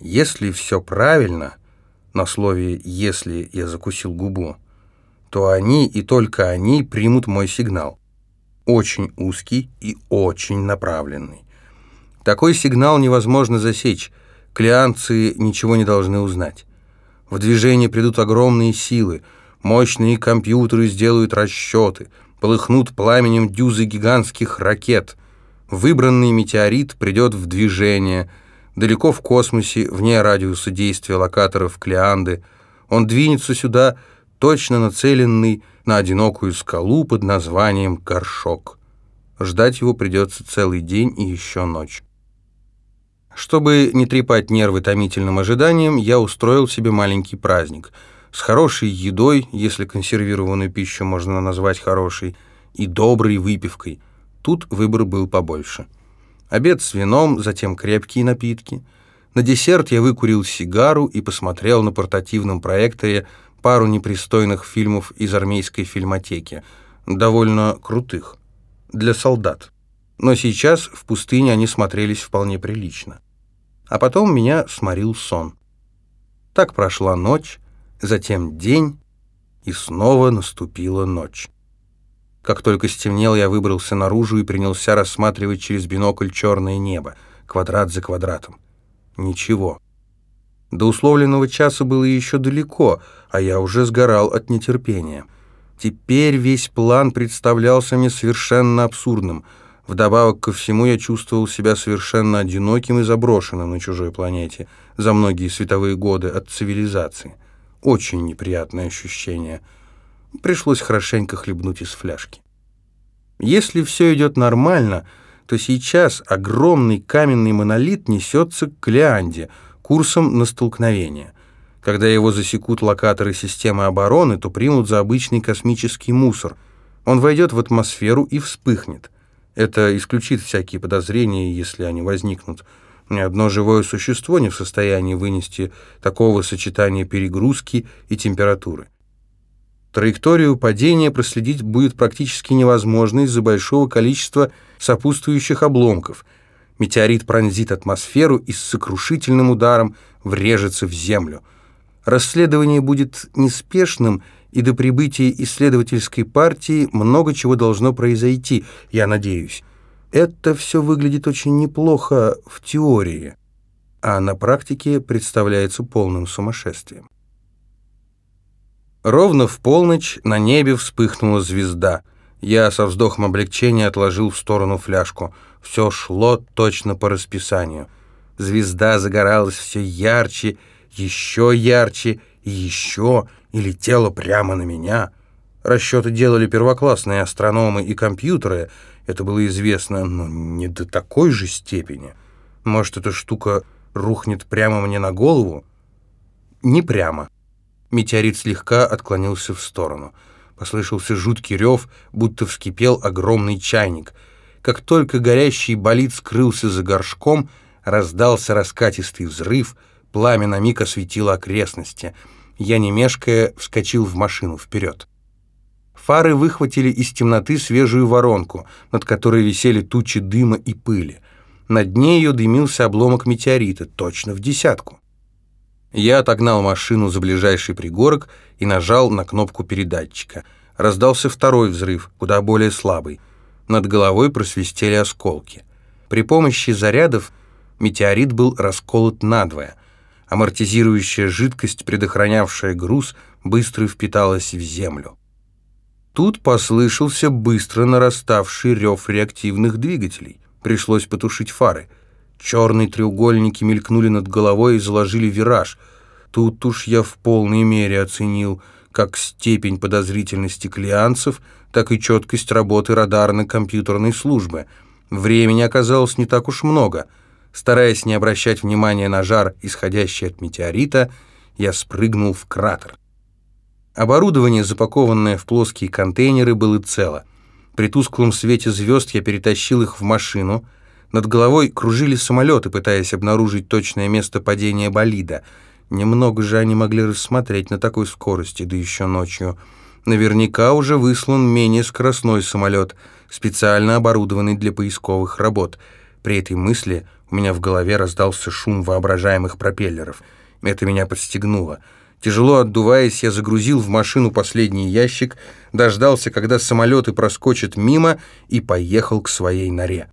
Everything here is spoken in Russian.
Если все правильно, на слове «если» я закусил губу, то они и только они примут мой сигнал. Очень узкий и очень направленный. Такой сигнал невозможно засечь, клеанцы ничего не должны узнать. В движение придут огромные силы, мощные компьютеры сделают расчеты, полыхнут пламенем дюзы гигантских ракет. Выбранный метеорит придет в движение, далеко в космосе, вне радиуса действия локаторов Клеанды. Он двинется сюда, точно нацеленный на одинокую скалу под названием Горшок. Ждать его придется целый день и еще ночь. Чтобы не трепать нервы томительным ожиданием, я устроил себе маленький праздник. С хорошей едой, если консервированную пищу можно назвать хорошей, и доброй выпивкой. Тут выбор был побольше. Обед с вином, затем крепкие напитки. На десерт я выкурил сигару и посмотрел на портативном проекторе пару непристойных фильмов из армейской фильмотеки, довольно крутых, для солдат. Но сейчас в пустыне они смотрелись вполне прилично а потом меня сморил сон. Так прошла ночь, затем день, и снова наступила ночь. Как только стемнел, я выбрался наружу и принялся рассматривать через бинокль черное небо, квадрат за квадратом. Ничего. До условленного часа было еще далеко, а я уже сгорал от нетерпения. Теперь весь план представлялся мне совершенно абсурдным — Вдобавок ко всему я чувствовал себя совершенно одиноким и заброшенным на чужой планете за многие световые годы от цивилизации. Очень неприятное ощущение. Пришлось хорошенько хлебнуть из фляжки. Если все идет нормально, то сейчас огромный каменный монолит несется к Леанде, курсом на столкновение. Когда его засекут локаторы системы обороны, то примут за обычный космический мусор. Он войдет в атмосферу и вспыхнет. Это исключит всякие подозрения, если они возникнут. Ни одно живое существо не в состоянии вынести такого сочетания перегрузки и температуры. Траекторию падения проследить будет практически невозможно из-за большого количества сопутствующих обломков. Метеорит пронзит атмосферу и с сокрушительным ударом врежется в Землю. Расследование будет неспешным и до прибытия исследовательской партии много чего должно произойти, я надеюсь. Это все выглядит очень неплохо в теории, а на практике представляется полным сумасшествием. Ровно в полночь на небе вспыхнула звезда. Я со вздохом облегчения отложил в сторону фляжку. Все шло точно по расписанию. Звезда загоралась все ярче, еще ярче еще, и летела прямо на меня. Расчеты делали первоклассные астрономы и компьютеры, это было известно, но не до такой же степени. Может, эта штука рухнет прямо мне на голову? Не прямо. Метеорит слегка отклонился в сторону. Послышался жуткий рев, будто вскипел огромный чайник. Как только горящий болид скрылся за горшком, раздался раскатистый взрыв, пламя на миг осветило окрестности — я, не мешкая, вскочил в машину вперед. Фары выхватили из темноты свежую воронку, над которой висели тучи дыма и пыли. На дне ее дымился обломок метеорита, точно в десятку. Я отогнал машину за ближайший пригорок и нажал на кнопку передатчика. Раздался второй взрыв, куда более слабый. Над головой просвистели осколки. При помощи зарядов метеорит был расколот надвое — Амортизирующая жидкость, предохранявшая груз, быстро впиталась в землю. Тут послышался быстро нараставший рев реактивных двигателей. Пришлось потушить фары. Черные треугольники мелькнули над головой и заложили вираж. Тут уж я в полной мере оценил как степень подозрительности клианцев, так и четкость работы радарно-компьютерной службы. Времени оказалось не так уж много — Стараясь не обращать внимания на жар, исходящий от метеорита, я спрыгнул в кратер. Оборудование, запакованное в плоские контейнеры, было цело. При тусклом свете звезд я перетащил их в машину. Над головой кружили самолеты, пытаясь обнаружить точное место падения болида. Немного же они могли рассмотреть на такой скорости, да еще ночью. Наверняка уже выслан менее скоростной самолет, специально оборудованный для поисковых работ — При этой мысли у меня в голове раздался шум воображаемых пропеллеров. Это меня подстегнуло. Тяжело отдуваясь, я загрузил в машину последний ящик, дождался, когда самолеты проскочат мимо, и поехал к своей норе.